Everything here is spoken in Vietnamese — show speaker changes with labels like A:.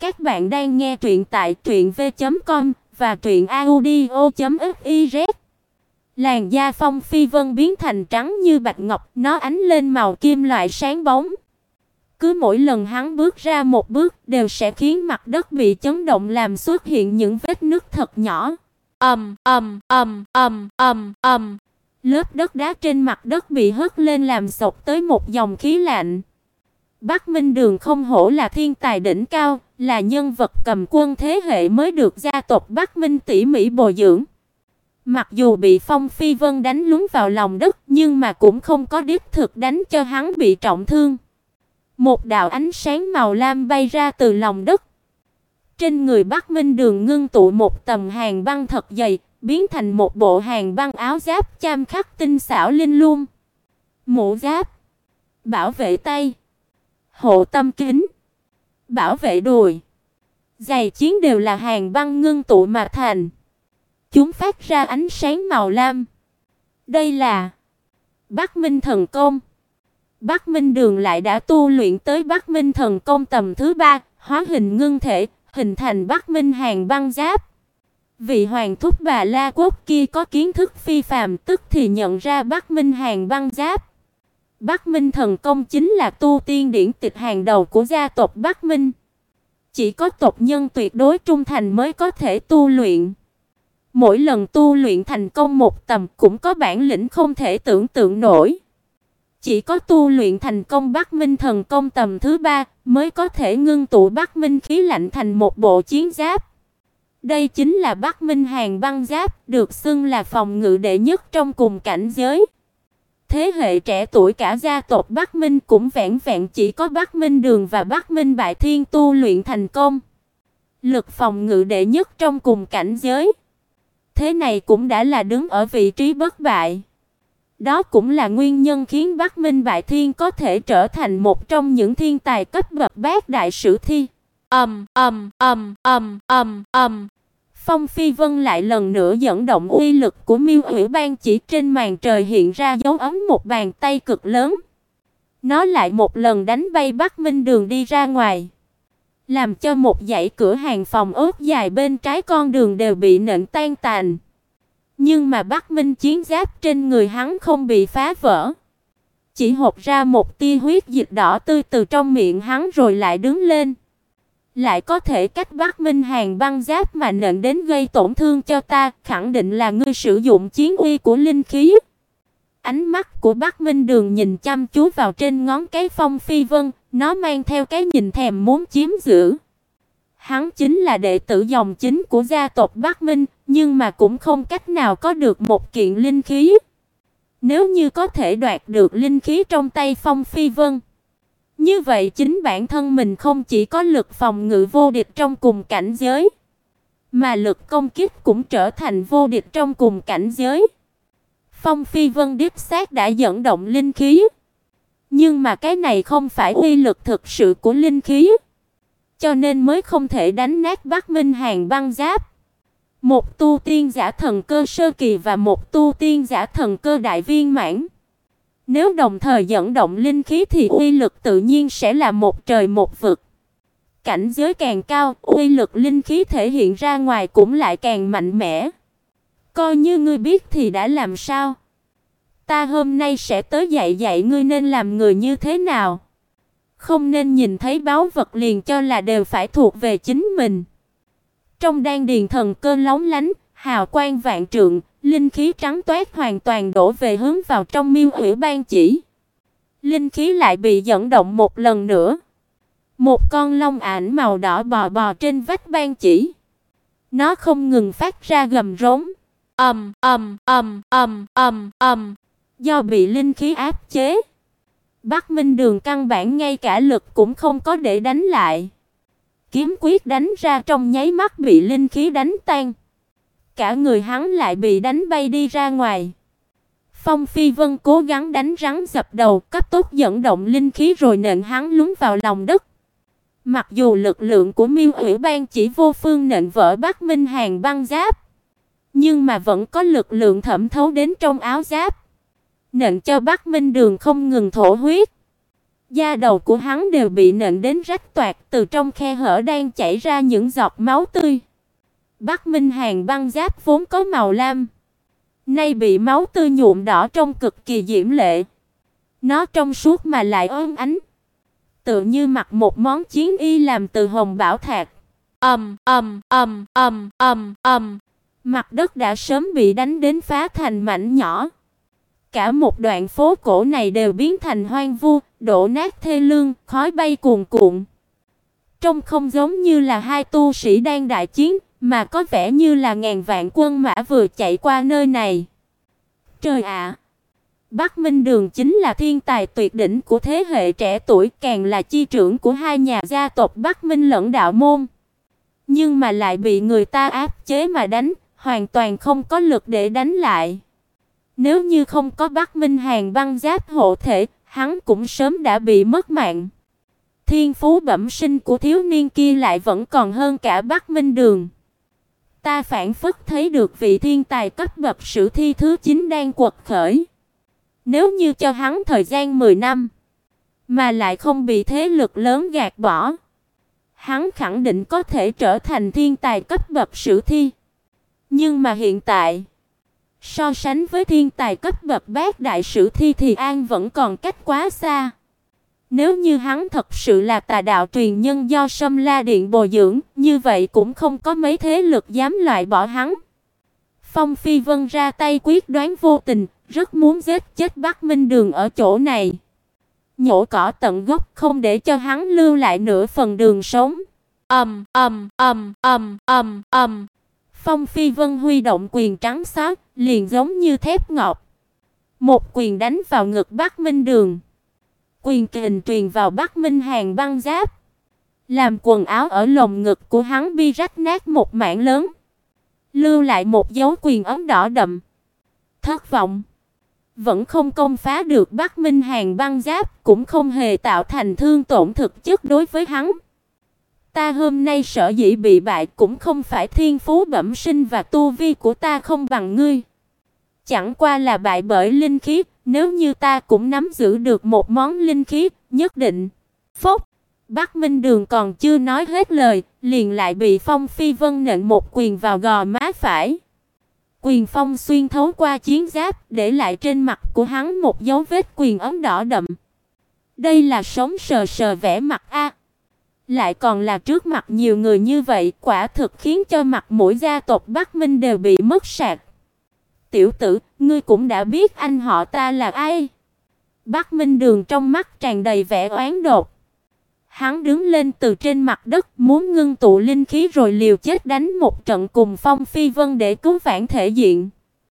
A: Các bạn đang nghe truyện tại truyệnv.com và truyệnaudio.fiz. Làn da Phong Phi Vân biến thành trắng như bạch ngọc, nó ánh lên màu kim loại sáng bóng. Cứ mỗi lần hắn bước ra một bước đều sẽ khiến mặt đất bị chấn động làm xuất hiện những vết nứt thật nhỏ. Ầm ầm ầm ầm ầm ầm. Lớp đất đá trên mặt đất bị hất lên làm sộc tới một dòng khí lạnh. Bắc Minh Đường không hổ là thiên tài đỉnh cao, là nhân vật cầm quân thế hệ mới được gia tộc Bắc Minh tỉ mỉ bồi dưỡng. Mặc dù bị Phong Phi Vân đánh lún vào lòng đất, nhưng mà cũng không có đích thực đánh cho hắn bị trọng thương. Một đạo ánh sáng màu lam bay ra từ lòng đất. Trên người Bắc Minh Đường ngưng tụ một tầng hàng băng thật dày, biến thành một bộ hàng băng áo giáp cham khắc tinh xảo linh lung. Mũ giáp, bảo vệ tay, hộ tâm kính, bảo vệ đùi. Giày chiến đều là hàng băng ngưng tụ mà thành. Chúng phát ra ánh sáng màu lam. Đây là Bắc Minh thần công. Bắc Minh Đường lại đã tu luyện tới Bắc Minh thần công tầm thứ ba, hóa hình ngưng thể, hình thành Bắc Minh hàng băng giáp. Vị hoàng thúc bà La Quốc kia có kiến thức phi phàm, tức thì nhận ra Bắc Minh hàng băng giáp. Bắc Minh thần công chính là tu tiên điển tịch hàng đầu của gia tộc Bắc Minh. Chỉ có tộc nhân tuyệt đối trung thành mới có thể tu luyện. Mỗi lần tu luyện thành công một tầm cũng có bản lĩnh không thể tưởng tượng nổi. Chỉ có tu luyện thành công Bắc Minh thần công tầm thứ ba mới có thể ngưng tụ Bắc Minh khí lạnh thành một bộ chiến giáp. Đây chính là Bắc Minh hàng băng giáp, được xưng là phòng ngự đệ nhất trong cùng cảnh giới. Thế hệ trẻ tuổi cả gia tộc Bắc Minh cũng vẹn vẹn chỉ có Bắc Minh Đường và Bắc Minh Bại Thiên tu luyện thành công. Lực phòng ngự đệ nhất trong cùng cảnh giới. Thế này cũng đã là đứng ở vị trí bất bại. Đó cũng là nguyên nhân khiến Bắc Minh Bại Thiên có thể trở thành một trong những thiên tài cấp bậc bát đại sử thi. Ầm ầm ầm ầm ầm ầm. Phong Phi Vân lại lần nữa dẫn động uy lực của Miêu Hủy Ban chỉ trên màn trời hiện ra dấu ấn một bàn tay cực lớn. Nó lại một lần đánh bay Bắc Minh Đường đi ra ngoài, làm cho một dãy cửa hàng phòng ốc dài bên trái con đường đều bị nện tan tành. Nhưng mà Bắc Minh chiến giáp trên người hắn không bị phá vỡ, chỉ hộc ra một tia huyết dịch đỏ tươi từ trong miệng hắn rồi lại đứng lên lại có thể cách Bắc Minh hàng băng giáp mà nện đến gây tổn thương cho ta, khẳng định là ngươi sử dụng chiến uy của linh khí. Ánh mắt của Bắc Minh Đường nhìn chăm chú vào trên ngón cái Phong Phi Vân, nó mang theo cái nhìn thèm muốn chiếm giữ. Hắn chính là đệ tử dòng chính của gia tộc Bắc Minh, nhưng mà cũng không cách nào có được một kiện linh khí. Nếu như có thể đoạt được linh khí trong tay Phong Phi Vân, như vậy chính bản thân mình không chỉ có lực phòng ngự vô địch trong cùng cảnh giới, mà lực công kích cũng trở thành vô địch trong cùng cảnh giới. Phong Phi Vân đích xác đã dẫn động linh khí, nhưng mà cái này không phải uy lực thực sự của linh khí, cho nên mới không thể đánh nát Bắc Minh Hàng băng giáp. Một tu tiên giả thần cơ sơ kỳ và một tu tiên giả thần cơ đại viên mãn nếu đồng thời dẫn động linh khí thì uy lực tự nhiên sẽ là một trời một vực. Cảnh giới càng cao, uy lực linh khí thể hiện ra ngoài cũng lại càng mạnh mẽ. Coi như ngươi biết thì đã làm sao? Ta hôm nay sẽ tới dạy dạy ngươi nên làm người như thế nào. Không nên nhìn thấy báo vật liền cho là đều phải thuộc về chính mình. Trong đan điền thần cơ lóng lánh, hào quang vạn trượng, Linh khí trắng toát hoàn toàn đổ về hướng vào trong Miêu hủy ban chỉ. Linh khí lại bị dẫn động một lần nữa. Một con long ảnh màu đỏ bò bò trên vách ban chỉ. Nó không ngừng phát ra gầm rống. Ầm ầm ầm ầm ầm ầm. Do bị linh khí áp chế, Bắc Minh Đường căn bản ngay cả lực cũng không có để đánh lại. Kiếm quyết đánh ra trong nháy mắt bị linh khí đánh tan cả người hắn lại bị đánh bay đi ra ngoài. Phong Phi Vân cố gắng đánh rắn dập đầu, cấp tốc dẫn động linh khí rồi nện hắn lún vào lòng đất. Mặc dù lực lượng của Miêu Ủy Ban chỉ vô phương nện vỡ Bắc Minh Hàn băng giáp, nhưng mà vẫn có lực lượng thẩm thấu đến trong áo giáp, nện cho Bắc Minh Đường không ngừng thổ huyết. Da đầu của hắn đều bị nện đến rách toạc, từ trong khe hở đang chảy ra những giọt máu tươi. Bắc Minh Hàn băng giáp vốn có màu lam, nay bị máu tươi nhuộm đỏ trông cực kỳ diễm lệ. Nó trong suốt mà lại óng ánh, tựa như mặc một món chiến y làm từ hồng bảo thạch. Ầm ầm ầm ầm ầm ầm. Mặt đất đã sớm bị đánh đến phá thành mảnh nhỏ. Cả một đoạn phố cổ này đều biến thành hoang vu, đổ nát thê lương, khói bay cuồn cuộn. Trông không giống như là hai tu sĩ đang đại chiến, mà có vẻ như là ngàn vạn quân mã vừa chạy qua nơi này. Trời ạ! Bắc Minh Đường chính là thiên tài tuyệt đỉnh của thế hệ trẻ tuổi, càng là chi trưởng của hai nhà gia tộc Bắc Minh lẫn Đạo môn. Nhưng mà lại bị người ta áp chế mà đánh, hoàn toàn không có lực để đánh lại. Nếu như không có Bắc Minh Hàn băng giáp hộ thể, hắn cũng sớm đã bị mất mạng. Thiên phú bẩm sinh của thiếu niên kia lại vẫn còn hơn cả Bắc Minh Đường. Ta phản phất thấy được vị thiên tài cấp bậc sử thi thứ 9 đang quật khởi. Nếu như cho hắn thời gian 10 năm, mà lại không bị thế lực lớn gạt bỏ, hắn khẳng định có thể trở thành thiên tài cấp bậc sử thi. Nhưng mà hiện tại, so sánh với thiên tài cấp bậc bát đại sử thi thì An vẫn còn cách quá xa. Nếu như hắn thật sự là tà đạo truyền nhân do Sâm La Điện bồi dưỡng, như vậy cũng không có mấy thế lực dám loại bỏ hắn. Phong Phi Vân ra tay quyết đoán vô tình, rất muốn giết chết Bắc Minh Đường ở chỗ này. Nhổ cỏ tận gốc không để cho hắn lưu lại nửa phần đường sống. Ầm ầm ầm ầm ầm ầm. Phong Phi Vân huy động quyền trắng xóa, liền giống như thép ngọc. Một quyền đánh vào ngực Bắc Minh Đường. Quyền kình truyền vào Bắc Minh Hàn băng giáp, làm quần áo ở lồng ngực của hắn bi rách nát một mảng lớn, lưu lại một dấu quyền ấn đỏ đậm. Thất vọng, vẫn không công phá được Bắc Minh Hàn băng giáp, cũng không hề tạo thành thương tổn thực chất đối với hắn. Ta hôm nay sợ dĩ bị bại cũng không phải thiên phú bẩm sinh và tu vi của ta không bằng ngươi. Chẳng qua là bại bởi linh khí, nếu như ta cũng nắm giữ được một món linh khí, nhất định. Phốc. Bắc Minh Đường còn chưa nói hết lời, liền lại bị Phong Phi Vân nện một quyền vào gò má phải. Quyền phong xuyên thấu qua chiến giáp, để lại trên mặt của hắn một dấu vết quyền ấm đỏ đậm. Đây là sống sờ sờ vẻ mặt a. Lại còn là trước mặt nhiều người như vậy, quả thực khiến cho mặt mũi gia tộc Bắc Minh đều bị mất sạch. Tiểu tử, ngươi cũng đã biết anh họ ta là ai? Bắc Minh Đường trong mắt tràn đầy vẻ oán độc. Hắn đứng lên từ trên mặt đất, muốn ngưng tụ linh khí rồi liều chết đánh một trận cùng Phong Phi Vân để cứu vãn thể diện.